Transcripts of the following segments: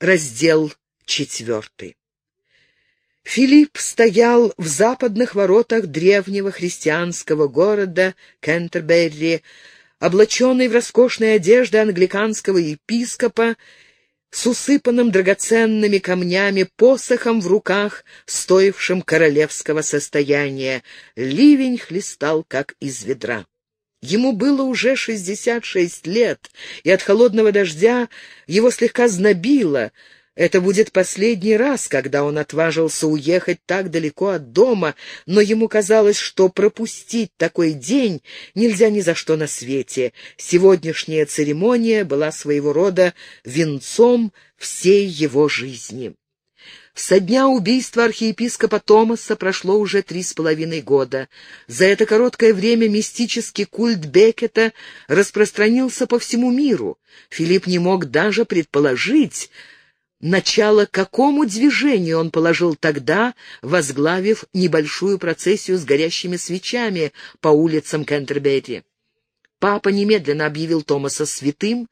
Раздел четвертый. Филипп стоял в западных воротах древнего христианского города Кентерберри, облаченный в роскошные одежды англиканского епископа, с усыпанным драгоценными камнями посохом в руках, стоившим королевского состояния. Ливень хлестал, как из ведра. Ему было уже шестьдесят шесть лет, и от холодного дождя его слегка знобило — это будет последний раз, когда он отважился уехать так далеко от дома, но ему казалось, что пропустить такой день нельзя ни за что на свете. Сегодняшняя церемония была своего рода венцом всей его жизни. Со дня убийства архиепископа Томаса прошло уже три с половиной года. За это короткое время мистический культ Беккета распространился по всему миру. Филипп не мог даже предположить, Начало какому движению он положил тогда, возглавив небольшую процессию с горящими свечами по улицам Кентербери. Папа немедленно объявил Томаса святым.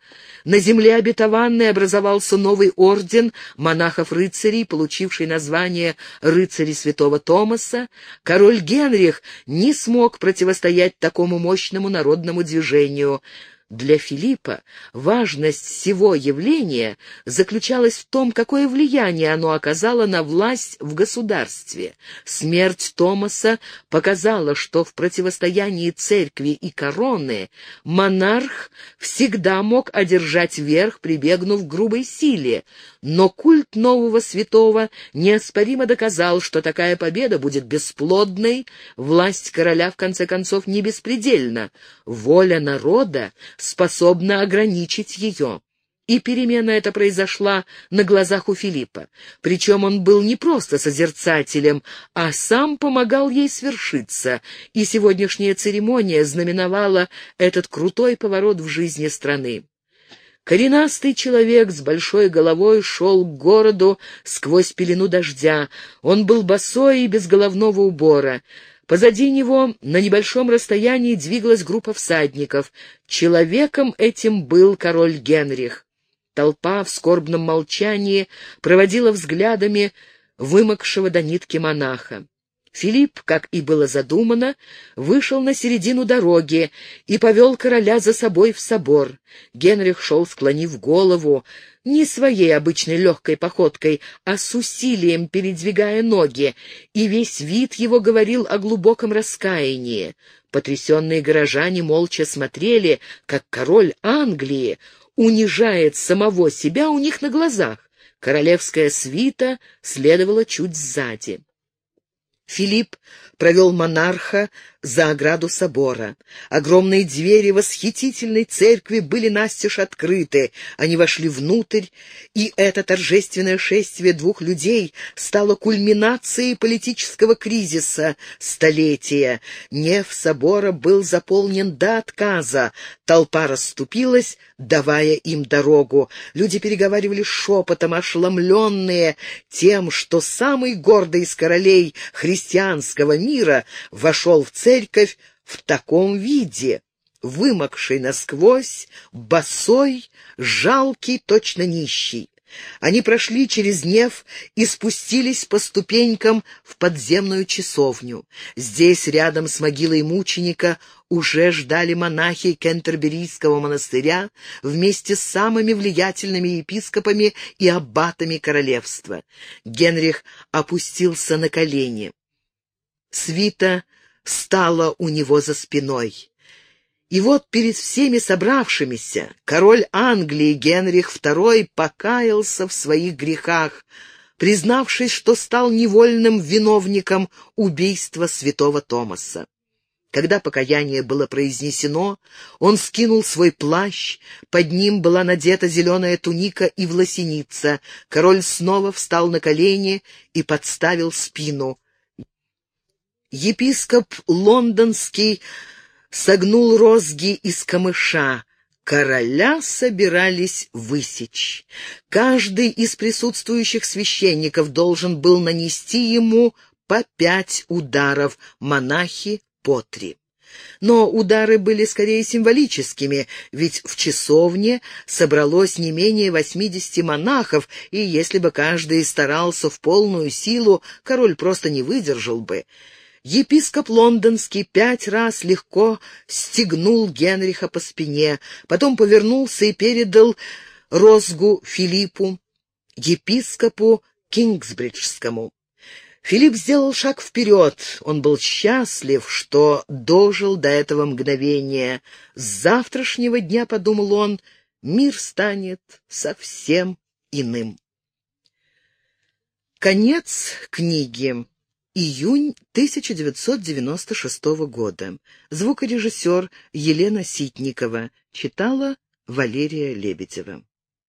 На земле обетованной образовался новый орден монахов-рыцарей, получивший название «Рыцари святого Томаса». Король Генрих не смог противостоять такому мощному народному движению — для Филиппа важность всего явления заключалась в том, какое влияние оно оказало на власть в государстве. Смерть Томаса показала, что в противостоянии церкви и короны монарх всегда мог одержать верх, прибегнув к грубой силе, но культ нового святого неоспоримо доказал, что такая победа будет бесплодной, власть короля, в конце концов, не беспредельна, воля народа способна ограничить ее. И перемена эта произошла на глазах у Филиппа. Причем он был не просто созерцателем, а сам помогал ей свершиться, и сегодняшняя церемония знаменовала этот крутой поворот в жизни страны. Коренастый человек с большой головой шел к городу сквозь пелену дождя. Он был босой и без головного убора. Позади него на небольшом расстоянии двигалась группа всадников. Человеком этим был король Генрих. Толпа в скорбном молчании проводила взглядами вымокшего до нитки монаха. Филипп, как и было задумано, вышел на середину дороги и повел короля за собой в собор. Генрих шел, склонив голову, не своей обычной легкой походкой, а с усилием передвигая ноги, и весь вид его говорил о глубоком раскаянии. Потрясенные горожане молча смотрели, как король Англии унижает самого себя у них на глазах. Королевская свита следовала чуть сзади. Филипп провел монарха за ограду собора. Огромные двери восхитительной церкви были настежь открыты. Они вошли внутрь, и это торжественное шествие двух людей стало кульминацией политического кризиса столетия. Неф собора был заполнен до отказа. Толпа расступилась, давая им дорогу. Люди переговаривали шепотом, ошеломленные тем, что самый гордый из королей христианского мира вошел в церковь в таком виде, вымокший насквозь, босой, жалкий, точно нищий. Они прошли через Нев и спустились по ступенькам в подземную часовню. Здесь, рядом с могилой мученика, уже ждали монахи Кентерберийского монастыря вместе с самыми влиятельными епископами и аббатами королевства. Генрих опустился на колени. Свита стала у него за спиной. И вот перед всеми собравшимися король Англии Генрих II покаялся в своих грехах, признавшись, что стал невольным виновником убийства святого Томаса. Когда покаяние было произнесено, он скинул свой плащ, под ним была надета зеленая туника и власеница. Король снова встал на колени и подставил спину. Епископ лондонский согнул розги из камыша. Короля собирались высечь. Каждый из присутствующих священников должен был нанести ему по пять ударов, монахи — по три. Но удары были скорее символическими, ведь в часовне собралось не менее восьмидесяти монахов, и если бы каждый старался в полную силу, король просто не выдержал бы. Епископ лондонский пять раз легко стегнул Генриха по спине, потом повернулся и передал розгу Филиппу, епископу Кингсбриджскому. Филипп сделал шаг вперед. Он был счастлив, что дожил до этого мгновения. С завтрашнего дня, подумал он, мир станет совсем иным. Конец книги. Июнь 1996 года. Звукорежиссер Елена Ситникова. Читала Валерия Лебедева.